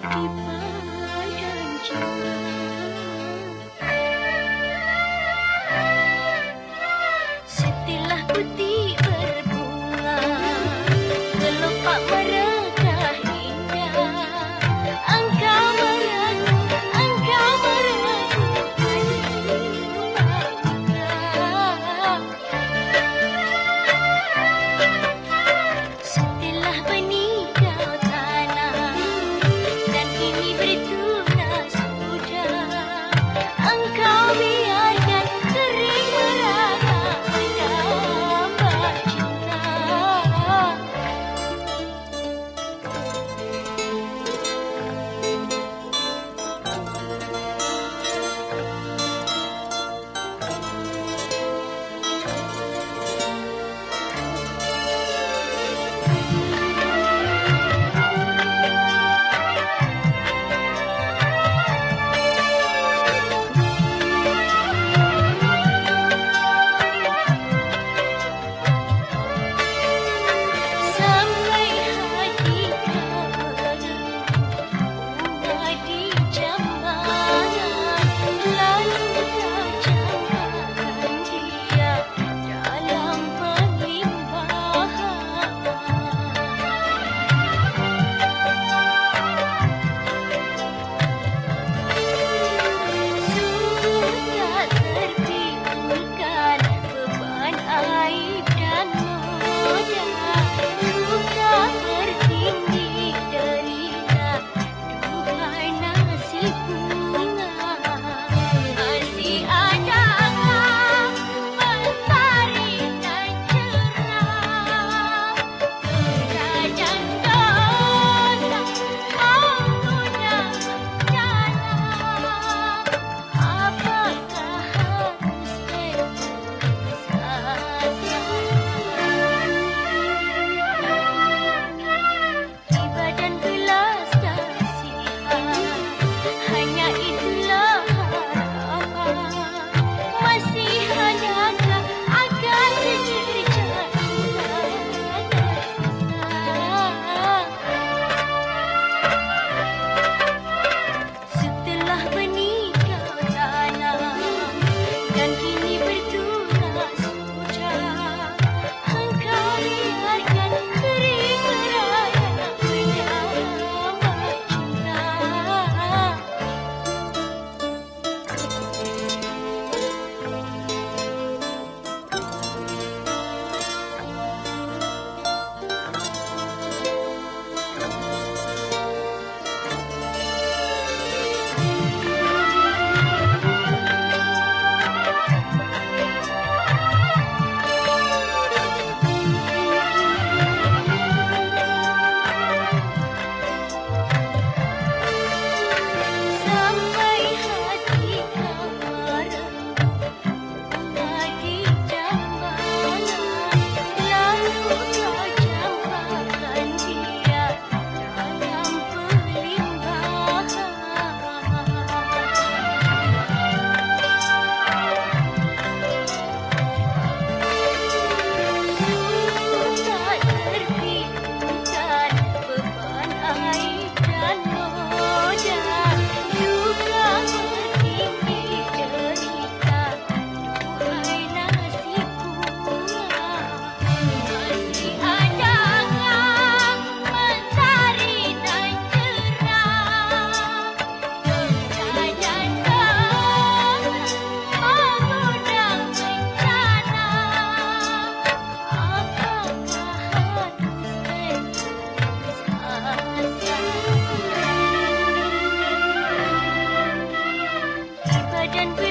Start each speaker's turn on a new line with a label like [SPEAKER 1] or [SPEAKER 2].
[SPEAKER 1] Setelah putih And. kini and